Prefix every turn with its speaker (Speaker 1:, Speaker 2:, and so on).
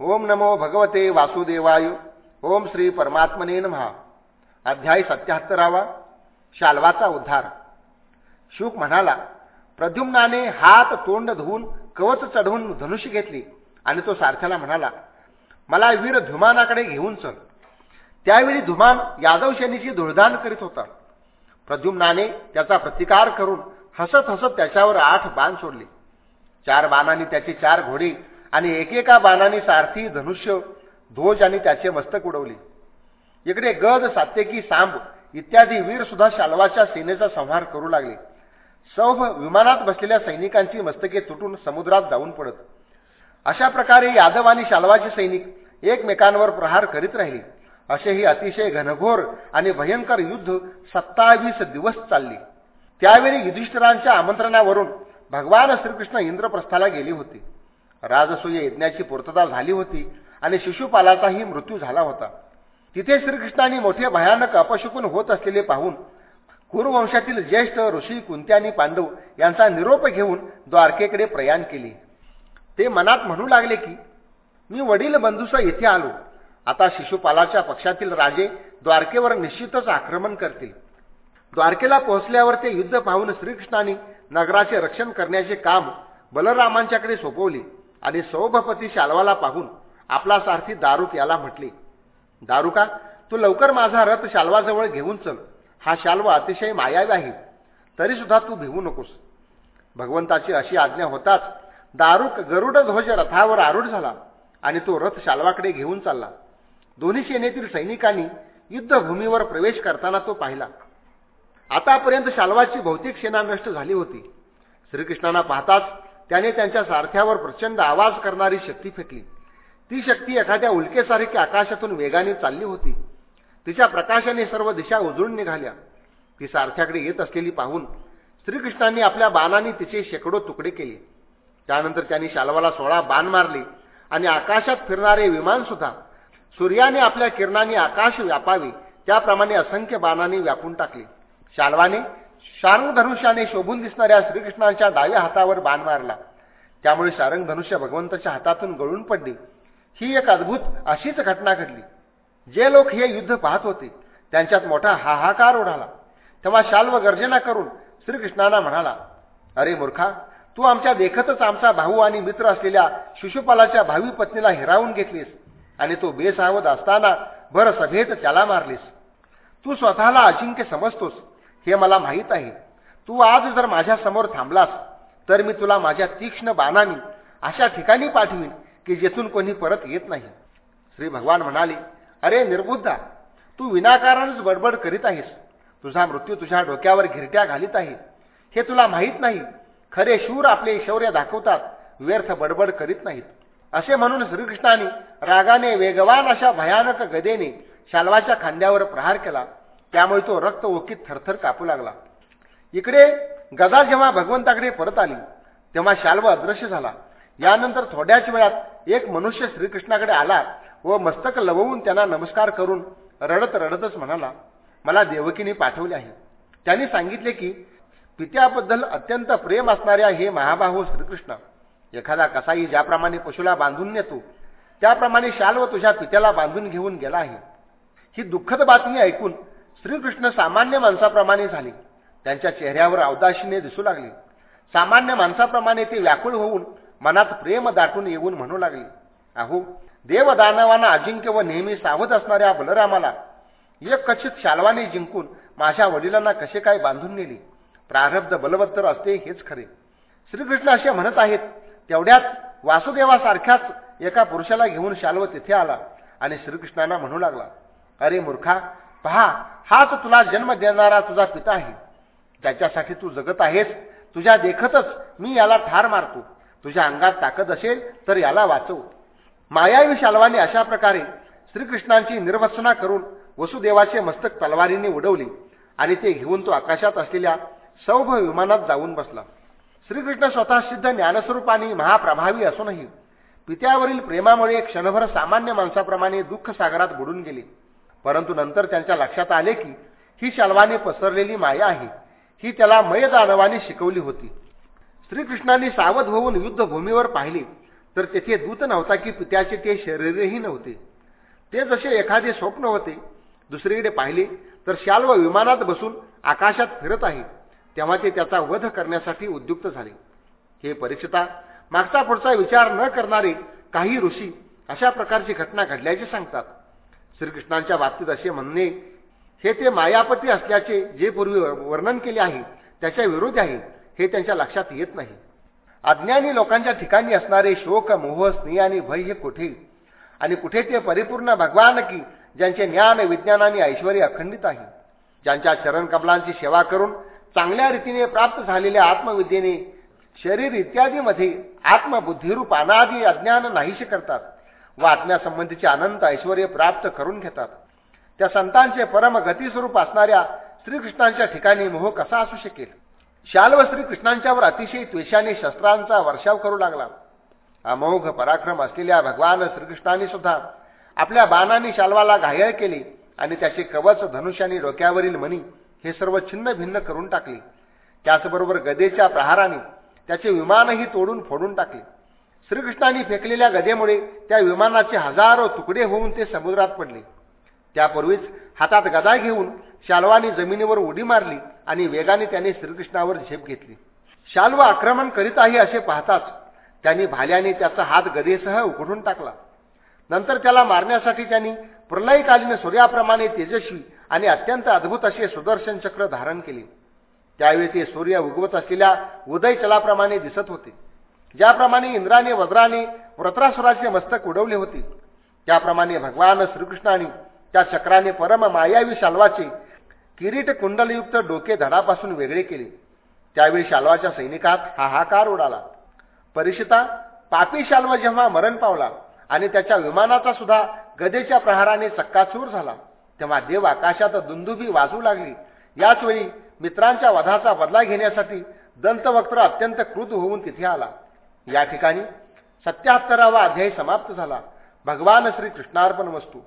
Speaker 1: ओम नमो भगवते वासुदेवाय. ओम श्री परमात्मने महा अध्याय सत्याहत्तरावा. शाल्वाचा उद्धार. शुक म्हणाला प्रद्युम्नाने हात तोंड धुवून कवच चढवून धनुष्य घेतली. आणि तो सारथ्याला म्हणाला मला वीर धुमानाकडे घेऊन चल. त्यावेळी धुमान यादव सेनेची धुळधान करीत होता. प्रद्युम्नाने त्याचा प्रतिकार करून हसत हसत त्याच्यावर आठ बाण सोडले. चार बाणांनी त्याचे चार घोडी आणि एकेका बाणाने सारथी धनुष्य ध्वज आणि त्याचे मस्तक उडवले. इकडे गद सात्यकी सांब इत्यादी वीर सुद्धा शाल्वाच्या सेनेचा संहार करू लागले. सौभ विमानात बसलेल्या सैनिकांची मस्तके तुटून समुद्रात जाऊन पडत. अशा प्रकारे यादव आणि शाल्वाचे सैनिक एकमेकांवर प्रहार करीत राहिले. असे ही अतिशय घनघोर आणि भयंकर युद्ध सत्तावीस दिवस चालले. त्यावेळी युधिष्ठिरांच्या आमंत्रणावरून भगवान श्रीकृष्ण इंद्रप्रस्थाला गेली होती. राजसूय यज्ञाची पूर्तता झाली होती आणि शिशुपालाचाही मृत्यू झाला होता. तिथे श्रीकृष्णाने मोठे भयानक अपशकुन होत असलेले पाहून कुरुवंशातील ज्येष्ठ ऋषी कुंत्यानी पांडव यांचा निरोप घेऊन द्वारकेकडे प्रयाण केले. ते मनात म्हणू लागले की मी वडील बंधूसह येथे आलो. आता शिशुपालाच्या पक्षातील राजे द्वारकेवर निश्चितच आक्रमण करतील. द्वारकेला पोहोचल्यावर ते युद्ध पाहून श्रीकृष्णाने नगराचे रक्षण करण्याचे काम बलरामांच्याकडे सोपवले. आणि सौभपती शाल्वाला पाहून आपला सारथी दारुक याला म्हटले दारुका तू लवकर माझा रथ शाल्वाजवळ घेऊन चल. हा शाल्वा अतिशय मायावी आहे. तरीसुद्धा तू भिवू नकोस. भगवंताची अशी आज्ञा होताच दारुक गरुड ध्वज रथावर आरूढ झाला आणि तो रथ शाल्वाकडे घेऊन चालला. दोन्ही सेनेतील सैनिकांनी युद्धभूमीवर प्रवेश करताना तो पाहिला. आतापर्यंत शाल्वाची भौतिक सेना नष्ट झाली होती. श्रीकृष्णांना पाहताच त्याने त्यांच्या सारथ्यावर प्रचंड आवाज करणारी शक्ती फेकली. ती शक्ती एखाद्या उल्केसारखी आकाशातून वेगाने चालली होती. तिच्या प्रकाशाने सर्व दिशा उजळून निघाल्या. ती सारथ्याकडे येत असलेली पाहून श्रीकृष्णांनी आपल्या बाणांनी तिचे शेकडो तुकडे केले. त्यानंतर त्यांनी शाल्वाला सोळा बाण मारले आणि आकाशात फिरणारे विमान सुद्धा. सूर्याने आपल्या किरणाने आकाश व्यापावे त्याप्रमाणे असंख्य बाणांनी व्यापून टाकले. शाल्वाने शारंग धनुष्याने शोभून दिसणाऱ्या श्रीकृष्णांच्या डाव्या हातावर बाण मारला. त्यामुळे शारंग धनुष्य भगवंताच्या हातातून गळून पडले. ही एक अद्भुत अशीच घटना घडली. जे लोक हे युद्ध पाहत होते त्यांच्यात मोठा हाहाकार उडाला तेव्हा शाल्व गर्जना करून श्रीकृष्णांना म्हणाला अरे मूर्खा तू आमच्या देखतच आमचा भाऊ आणि मित्र असलेल्या शिशुपालाच्या भावी पत्नीला हिरावून घेतलीस आणि तो बेसावध असताना भर सभेत त्याला मारलीस. तू स्वतःला अजिंक्य समजतोस. हे मला माहीत आहे. तू आज जर माझ्यासमोर थांबलास तर मी तुला माझ्या तीक्ष्ण बाणांनी अशा ठिकाणी पाठवीन की जेथून कोणी परत येत नाही. श्री भगवान म्हणाले अरे निर्बुद्धा तू विनाकारणच बडबड करीत आहेस. तुझा मृत्यू तुझ्या डोक्यावर घिरट्या घालीत आहे. हे तुला माहीत नाही. खरे शूर आपले शौर्य दाखवतात व्यर्थ बडबड करीत नाहीत. असे म्हणून श्रीकृष्णाने रागाने वेगवान अशा भयानक गदेने शाल्वाच्या खांद्यावर प्रहार केला. त्यामुळे तो रक्त ओकीत थरथर कापू लागला. इकडे गदा जेव्हा भगवंताकडे परत आली तेव्हा शाल्व अदृश्य झाला. यानंतर थोड्याच वेळात एक मनुष्य श्रीकृष्णाकडे आला व मस्तक लवून त्यांना नमस्कार करून रडत रडतच म्हणाला मला देवकीने पाठवले आहे. त्यांनी सांगितले की पित्याबद्दल अत्यंत प्रेम असणाऱ्या हे महाबाहू श्रीकृष्ण एखादा कसाई ज्याप्रमाणे पशुला बांधून नेतो त्याप्रमाणे शाल्व तुझ्या पित्याला बांधून घेऊन गेला आहे. ही दुःखद बातमी ऐकून श्रीकृष्ण सामान्य माणसाप्रमाणे झाले. त्यांच्या चेहऱ्यावर अवदाशीने दिसू लागले. सामान्य माणसाप्रमाणे ते व्याकुळ होऊन मनात प्रेम दाटून येऊन म्हणू लागले. अहो देवदानवाना अजिंक्य व नेहमी सावध असणाऱ्या बलरामाला एक कचित शालवाने जिंकून माझ्या वडिलांना कसे काय बांधून नेले? प्रारब्ध बलवत्तर असते हेच खरे. श्रीकृष्ण असे म्हणत आहेत तेवढ्यात वासुदेवासारख्याच एका पुरुषाला घेऊन शाल्व तिथे आला. आणि श्रीकृष्णांना म्हणू लागला अरे मूर्खा पहा हाच तुला जन्म देणारा तुझा पिता आहे. त्याच्यासाठी तू जगत आहेस तुझ्या देखतच मी याला ठार मारतो. तुझ्या अंगात ताकद असेल तर याला वाचव. मायावी शाल्वाने अशा प्रकारे श्रीकृष्णांची निर्वसना करून वसुदेवाचे मस्तक तलवारीने उडवले आणि ते घेऊन तो आकाशात असलेल्या सौभ विमानात जाऊन बसला. श्रीकृष्ण स्वतः सिद्ध ज्ञानस्वरूपाने महाप्रभावी असूनही पित्यावरील प्रेमामुळे क्षणभर सामान्य माणसाप्रमाणे दुःख सागरात बुडून गेले. परंतु नंतर त्यांच्या लक्षात आले की ही शाल्वाने पसरलेली माया आहे. ही त्याला मयदानवाने शिकवली होती. श्रीकृष्णांनी सावध होऊन युद्धभूमीवर पाहिले तर तेथे दूत नव्हता की पित्याचे ते शरीरही नव्हते. ते जसे एखादे स्वप्न होते दुसरीकडे पाहिले तर शाल्व विमानात बसून आकाशात फिरत आहे. तेव्हा ते त्याचा वध करण्यासाठी उद्युक्त झाले. हे परीक्षिता मागचा पुढचा विचार न करणारे काही ऋषी अशा प्रकारची घटना घडल्याचे सांगतात. श्रीकृष्णांच्या बाबतीत असे म्हणणे हे ते मायापती असल्याचे जे पूर्वी वर्णन केले आहे त्याच्या विरोधी आहे हे त्यांच्या लक्षात येत नाही. अज्ञानी लोकांच्या ठिकाणी असणारे शोक मोह स्नेह आणि भय हे कुठे? आणि कुठे ते परिपूर्ण भगवान की ज्यांचे ज्ञान विज्ञान आणि ऐश्वर अखंडित आहे? ज्यांच्या चरणकमलांची सेवा करून चांगल्या रीतीने प्राप्त झालेल्या आत्मविद्येने शरीर इत्यादीमध्ये आत्मबुद्धिरूप अनादी अज्ञान नाहीसे करतात. वाचण्यासंबंधीचे अनंत ऐश्वर प्राप्त करून घेतात. त्या संतांचे परम गतीस्वरूप असणाऱ्या श्रीकृष्णांच्या ठिकाणी मोह कसा असू शकेल? शाल्व श्रीकृष्णांच्यावर अतिशय त्वेषाने शस्त्रांचा वर्षाव करू लागला. अमोघ पराक्रम असलेल्या भगवान श्रीकृष्णाने सुद्धा आपल्या बाणाने शाल्वाला घायल केले आणि त्याचे कवच धनुष्याने डोक्यावरील मणी हे सर्व छिन्न भिन्न करून टाकले. त्याचबरोबर गदेच्या प्रहाराने त्याचे विमानही तोडून फोडून टाकले. श्रीकृष्णांनी फेकलेल्या गदेमुळे त्या विमानाचे हजारो तुकडे होऊन ते समुद्रात पडले. त्यापूर्वीच हातात गदा घेऊन शाल्वाने जमिनीवर उडी मारली आणि वेगाने त्याने श्रीकृष्णावर झेप घेतली. शाल्व आक्रमण करीत आहे असे पाहताच त्यांनी भाल्याने त्याचा हात गदेसह उघडून टाकला. नंतर त्याला मारण्यासाठी त्यांनी प्रलयकालीन सूर्याप्रमाणे तेजस्वी आणि अत्यंत अद्भुत असे सुदर्शन चक्र धारण केले. त्यावेळी ते सूर्य उगवत असलेल्या उदय चलाप्रमाणे दिसत होते. ज्याप्रमाणे इंद्राने वज्राने व्रत्रासुराचे मस्तक उडवले होते. त्याप्रमाणे भगवान श्रीकृष्णाने त्या चक्राने परम मायावी शाल्वाचे किरीट कुंडलयुक्त डोके धडापासून वेगळे केले. त्यावेळी शाल्वाच्या सैनिकात हाहाकार उडाला. परिषिता पापी शाल्व जेव्हा मरण पावला आणि त्याच्या विमानाचा सुद्धा गदेच्या प्रहाराने चक्काचूर झाला तेव्हा देव आकाशात दुंदुबी वाजू लागली. याचवेळी मित्रांच्या वधाचा बदला घेण्यासाठी दंतवक्त्र अत्यंत क्रुद्ध होऊन तिथे आला. या ठिकाणी सत्याहत्तरावा अध्याय समाप्त झाला. भगवान श्री कृष्णार्पण वस्तू.